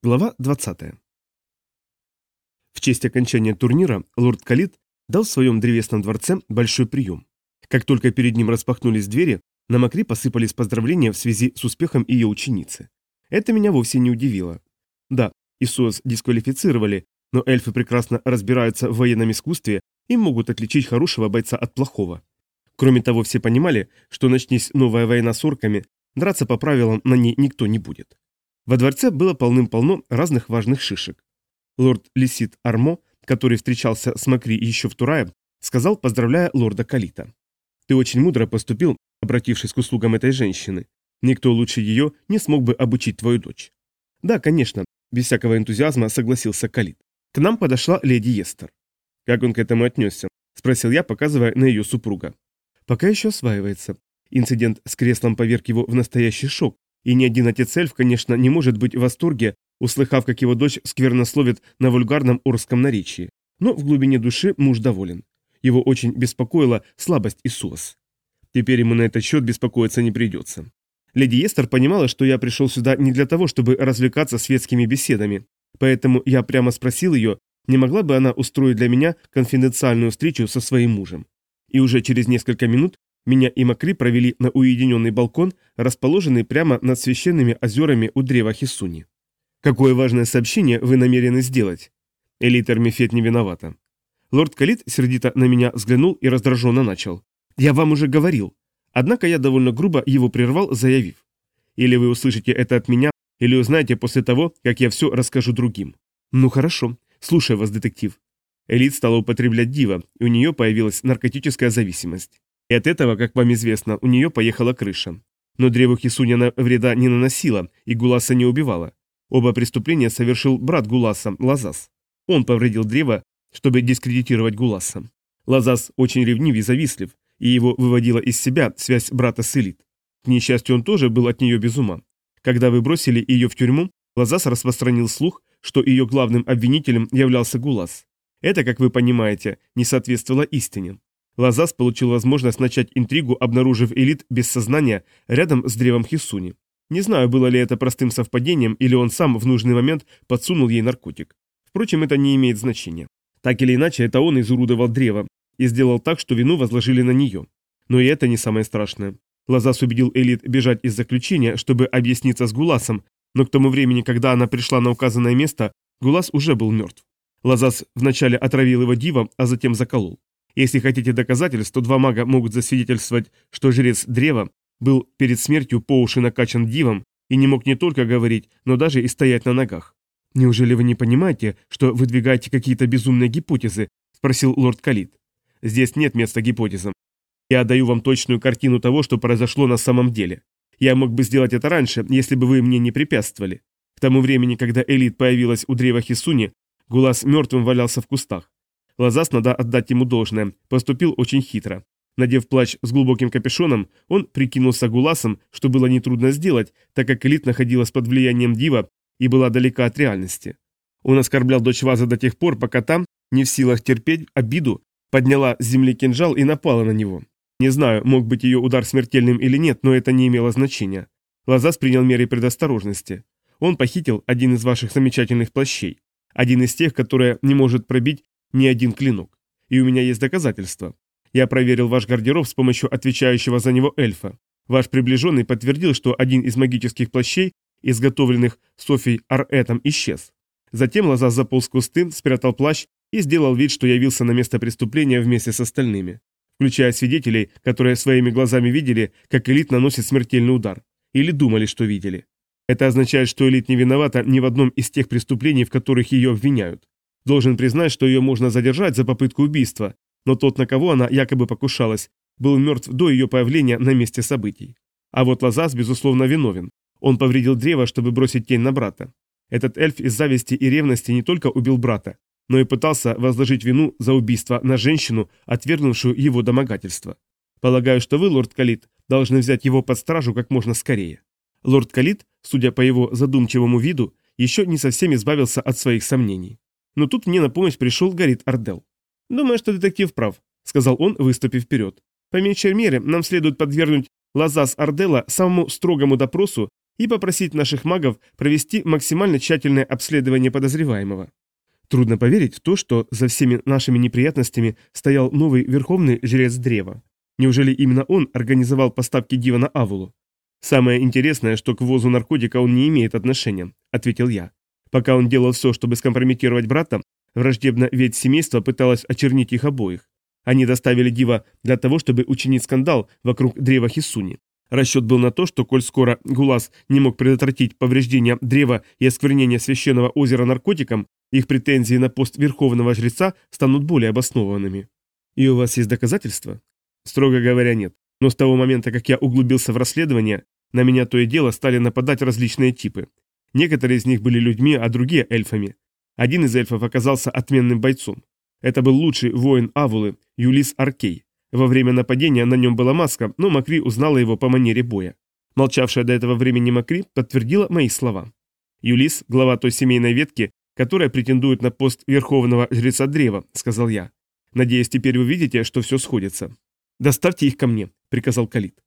Глава 20. В честь окончания турнира лорд Калит дал в своем древесном дворце большой прием. Как только перед ним распахнулись двери, на Макри посыпались поздравления в связи с успехом ее ученицы. Это меня вовсе не удивило. Да, Исуас дисквалифицировали, но эльфы прекрасно разбираются в военном искусстве и могут отличить хорошего бойца от плохого. Кроме того, все понимали, что начнись новая война с орками, драться по правилам на ней никто не будет. Во дворце было полным-полно разных важных шишек. Лорд Лисит Армо, который встречался с Макри еще в Турае, сказал, поздравляя лорда Калита. «Ты очень мудро поступил, обратившись к услугам этой женщины. Никто лучше ее не смог бы обучить твою дочь». «Да, конечно», – без всякого энтузиазма согласился Калит. К нам подошла леди Естер. «Как он к этому отнесся?» – спросил я, показывая на ее супруга. «Пока еще осваивается. Инцидент с креслом поверг его в настоящий шок, и ни один отец-эльф, конечно, не может быть в восторге, услыхав, как его дочь сквернословит на вульгарном орском наречии. Но в глубине души муж доволен. Его очень беспокоила слабость Исуас. Теперь ему на этот счет беспокоиться не придется. Леди Естер понимала, что я пришел сюда не для того, чтобы развлекаться светскими беседами, поэтому я прямо спросил ее, не могла бы она устроить для меня конфиденциальную встречу со своим мужем. И уже через несколько минут меня и Макри провели на уединенный балкон, расположенный прямо над священными озерами у древа Хисуни. «Какое важное сообщение вы намерены сделать?» Элитер Мефет не виновата. Лорд Калит сердито на меня взглянул и раздраженно начал. «Я вам уже говорил». Однако я довольно грубо его прервал, заявив. «Или вы услышите это от меня, или узнаете после того, как я все расскажу другим». «Ну хорошо. Слушаю вас, детектив». Элит стала употреблять дива, и у нее появилась наркотическая зависимость. И от этого, как вам известно, у нее поехала крыша. Но древу Хисуняна вреда не наносила и Гуласа не убивала. Оба преступления совершил брат Гуласа, Лазас. Он повредил древо, чтобы дискредитировать Гуласа. Лазас очень ревнив и завистлив, и его выводила из себя связь брата с Элит. К несчастью, он тоже был от нее без ума. Когда вы бросили ее в тюрьму, Лазас распространил слух, что ее главным обвинителем являлся Гулас. Это, как вы понимаете, не соответствовало истине. Лазас получил возможность начать интригу, обнаружив элит без сознания рядом с древом Хисуни. Не знаю, было ли это простым совпадением, или он сам в нужный момент подсунул ей наркотик. Впрочем, это не имеет значения. Так или иначе, это он изуродовал древо и сделал так, что вину возложили на нее. Но и это не самое страшное. Лазас убедил Элит бежать из заключения, чтобы объясниться с Гуласом, но к тому времени, когда она пришла на указанное место, Гулас уже был мертв. Лазас вначале отравил его дивом, а затем заколол. Если хотите доказательств, то два мага могут засвидетельствовать, что жрец древа был перед смертью по уши накачан дивом и не мог не только говорить, но даже и стоять на ногах. «Неужели вы не понимаете, что выдвигаете какие-то безумные гипотезы?» – спросил лорд Калит. «Здесь нет места гипотезам. Я даю вам точную картину того, что произошло на самом деле. Я мог бы сделать это раньше, если бы вы мне не препятствовали. К тому времени, когда Элит появилась у древа Хисуни, Гулас мертвым валялся в кустах. Лазас, надо отдать ему должное, поступил очень хитро. Надев плащ с глубоким капюшоном, он прикинулся гуласом, что было нетрудно сделать, так как элит находилась под влиянием дива и была далека от реальности. Он оскорблял дочь Ваза до тех пор, пока там, не в силах терпеть обиду, подняла с земли кинжал и напала на него. Не знаю, мог быть ее удар смертельным или нет, но это не имело значения. Лазас принял меры предосторожности. Он похитил один из ваших замечательных плащей. Один из тех, которые не может пробить ни один клинок. И у меня есть доказательства. Я проверил ваш гардероб с помощью отвечающего за него эльфа. Ваш приближенный подтвердил, что один из магических плащей, изготовленных Софией Аретом, исчез. Затем Лоза заполз в кусты, спрятал плащ и сделал вид, что явился на место преступления вместе с остальными, включая свидетелей, которые своими глазами видели, как элит наносит смертельный удар, или думали, что видели. Это означает, что элит не виновата ни в одном из тех преступлений, в которых ее обвиняют. Должен признать, что ее можно задержать за попытку убийства, но тот, на кого она якобы покушалась, был мертв до ее появления на месте событий. А вот Лазас, безусловно, виновен. Он повредил древо, чтобы бросить тень на брата. Этот эльф из зависти и ревности не только убил брата, но и пытался возложить вину за убийство на женщину, отвергнувшую его домогательство. Полагаю, что вы, лорд Калит, должны взять его под стражу как можно скорее. Лорд Калит, судя по его задумчивому виду, еще не совсем избавился от своих сомнений. Но тут мне на помощь пришел Гарит Ардел. «Думаю, что детектив прав», — сказал он, выступив вперед. «По меньшей мере, нам следует подвергнуть Лазас Ардела самому строгому допросу и попросить наших магов провести максимально тщательное обследование подозреваемого. Трудно поверить в то, что за всеми нашими неприятностями стоял новый верховный жрец древа. Неужели именно он организовал поставки Дива на Авулу? «Самое интересное, что к ввозу наркотика он не имеет отношения», — ответил я. Пока он делал все, чтобы скомпрометировать брата, враждебно ведь семейство пыталось очернить их обоих. Они доставили Дива для того, чтобы учинить скандал вокруг древа Хисуни. Расчет был на то, что, коль скоро Гулас не мог предотвратить повреждения древа и осквернение священного озера наркотиком, их претензии на пост верховного жреца станут более обоснованными. И у вас есть доказательства? Строго говоря, нет. Но с того момента, как я углубился в расследование, на меня то и дело стали нападать различные типы. Некоторые из них были людьми, а другие – эльфами. Один из эльфов оказался отменным бойцом. Это был лучший воин Авулы, Юлис Аркей. Во время нападения на нем была маска, но Макри узнала его по манере боя. Молчавшая до этого времени Макри подтвердила мои слова. Юлис – глава той семейной ветки, которая претендует на пост верховного жреца древа», — сказал я. «Надеюсь, теперь вы видите, что все сходится». «Доставьте их ко мне», — приказал Калит.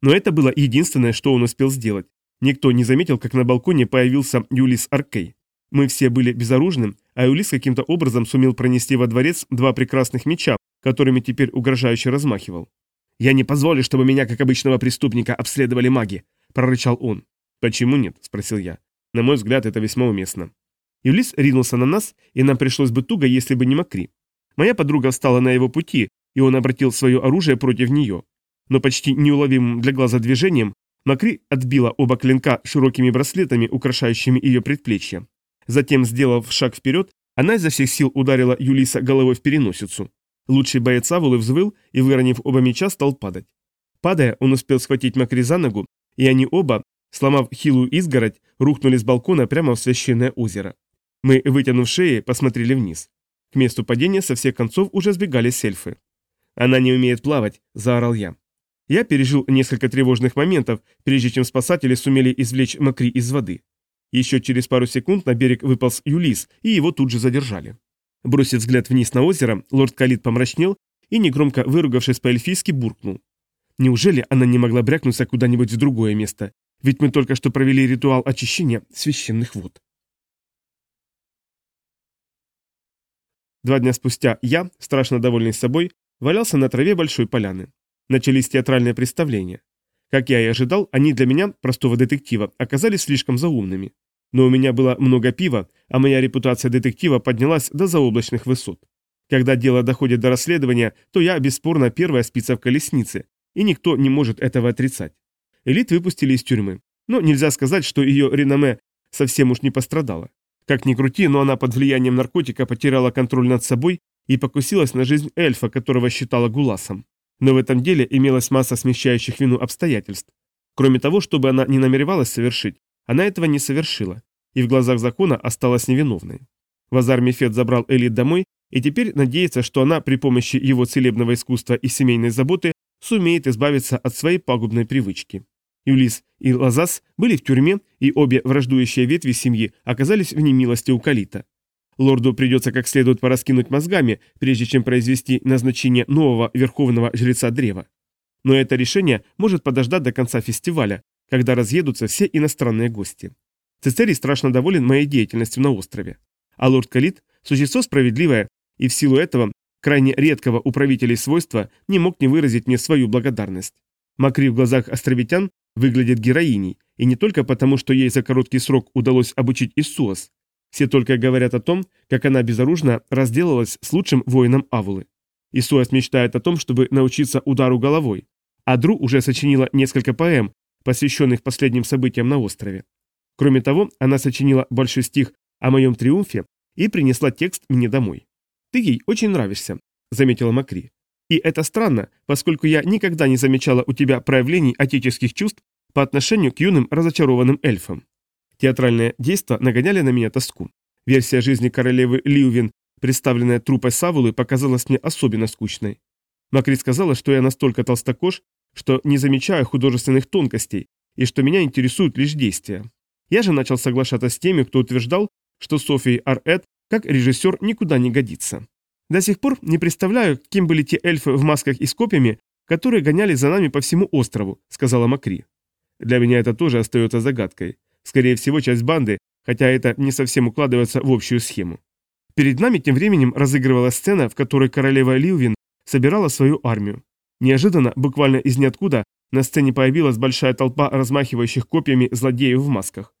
Но это было единственное, что он успел сделать. Никто не заметил, как на балконе появился Юлис Аркей. Мы все были безоружны, а Юлис каким-то образом сумел пронести во дворец два прекрасных меча, которыми теперь угрожающе размахивал. «Я не позволю, чтобы меня, как обычного преступника, обследовали маги», — прорычал он. «Почему нет?» — спросил я. «На мой взгляд, это весьма уместно». Юлис ринулся на нас, и нам пришлось бы туго, если бы не Макри. Моя подруга встала на его пути, и он обратил свое оружие против нее. Но почти неуловимым для глаза движением Макри отбила оба клинка широкими браслетами, украшающими ее предплечья. Затем, сделав шаг вперед, она изо всех сил ударила Юлиса головой в переносицу. Лучший боец Авулы взвыл и, выронив оба меча, стал падать. Падая, он успел схватить Макри за ногу, и они оба, сломав хилую изгородь, рухнули с балкона прямо в священное озеро. Мы, вытянув шеи, посмотрели вниз. К месту падения со всех концов уже сбегались эльфы. «Она не умеет плавать», – заорал я. Я пережил несколько тревожных моментов, прежде чем спасатели сумели извлечь Макри из воды. Еще через пару секунд на берег выполз Юлис, и его тут же задержали. Бросив взгляд вниз на озеро, лорд Калит помрачнел и, негромко выругавшись по-эльфийски, буркнул. Неужели она не могла брякнуться куда-нибудь в другое место? Ведь мы только что провели ритуал очищения священных вод. Два дня спустя я, страшно довольный собой, валялся на траве большой поляны. Начались театральные представления. Как я и ожидал, они для меня, простого детектива, оказались слишком заумными. Но у меня было много пива, а моя репутация детектива поднялась до заоблачных высот. Когда дело доходит до расследования, то я бесспорно первая спица в колеснице, и никто не может этого отрицать. Элит выпустили из тюрьмы, но нельзя сказать, что ее реноме совсем уж не пострадало. Как ни крути, но она под влиянием наркотика потеряла контроль над собой и покусилась на жизнь эльфа, которого считала гуласом. Но в этом деле имелась масса смещающих вину обстоятельств. Кроме того, чтобы она не намеревалась совершить, она этого не совершила, и в глазах закона осталась невиновной. Вазар Мефет забрал Элит домой и теперь надеется, что она при помощи его целебного искусства и семейной заботы сумеет избавиться от своей пагубной привычки. Юлис и Лазас были в тюрьме, и обе враждующие ветви семьи оказались в немилости у Калита. Лорду придется как следует пораскинуть мозгами, прежде чем произвести назначение нового верховного жреца древа. Но это решение может подождать до конца фестиваля, когда разъедутся все иностранные гости. Цицерий страшно доволен моей деятельностью на острове. А лорд Калит – существо справедливое, и в силу этого, крайне редкого у правителей свойства, не мог не выразить мне свою благодарность. Макри в глазах островитян выглядит героиней, и не только потому, что ей за короткий срок удалось обучить Иссуас. Все только говорят о том, как она безоружно разделалась с лучшим воином Авулы. Исуас мечтает о том, чтобы научиться удару головой, а Дру уже сочинила несколько поэм, посвященных последним событиям на острове. Кроме того, она сочинила большой стих о моем триумфе и принесла текст мне домой. «Ты ей очень нравишься», — заметила Макри. И это странно, поскольку я никогда не замечала у тебя проявлений отеческих чувств по отношению к юным разочарованным эльфам. Театральные действия нагоняли на меня тоску. Версия жизни королевы Лиувин, представленная трупой Савулы, показалась мне особенно скучной. Макри сказала, что я настолько толстокож, что не замечаю художественных тонкостей, и что меня интересуют лишь действия. Я же начал соглашаться с теми, кто утверждал, что Софии Ар-Эд как режиссер никуда не годится. До сих пор не представляю, кем были те эльфы в масках и с копьями, которые гоняли за нами по всему острову», — сказала Макри. Для меня это тоже остается загадкой. Скорее всего, часть банды, хотя это не совсем укладывается в общую схему. Перед нами тем временем разыгрывалась сцена, в которой королева Ливвин собирала свою армию. Неожиданно, буквально из ниоткуда, на сцене появилась большая толпа размахивающих копьями злодеев в масках.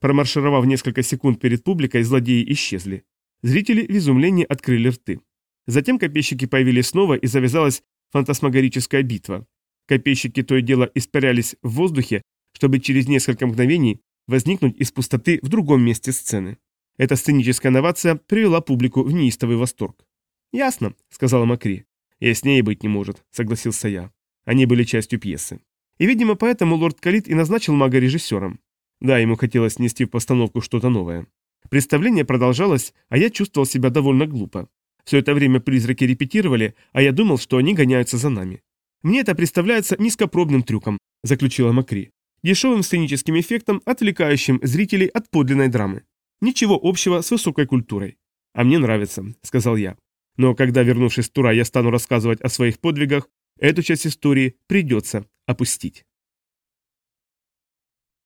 Промаршировав несколько секунд перед публикой, злодеи исчезли. Зрители в изумлении открыли рты. Затем копейщики появились снова и завязалась фантасмагорическая битва. Копейщики то и дело испарялись в воздухе, чтобы через несколько мгновений возникнуть из пустоты в другом месте сцены. Эта сценическая новация привела публику в неистовый восторг. «Ясно», — сказала Макри. «Яснее быть не может», — согласился я. Они были частью пьесы. И, видимо, поэтому лорд Калит и назначил мага режиссером. Да, ему хотелось нести в постановку что-то новое. Представление продолжалось, а я чувствовал себя довольно глупо. Все это время призраки репетировали, а я думал, что они гоняются за нами. Мне это представляется низкопробным трюком, заключила Макри. Дешевым сценическим эффектом, отвлекающим зрителей от подлинной драмы. Ничего общего с высокой культурой. А мне нравится, сказал я. Но когда, вернувшись с тура, я стану рассказывать о своих подвигах, эту часть истории придется опустить.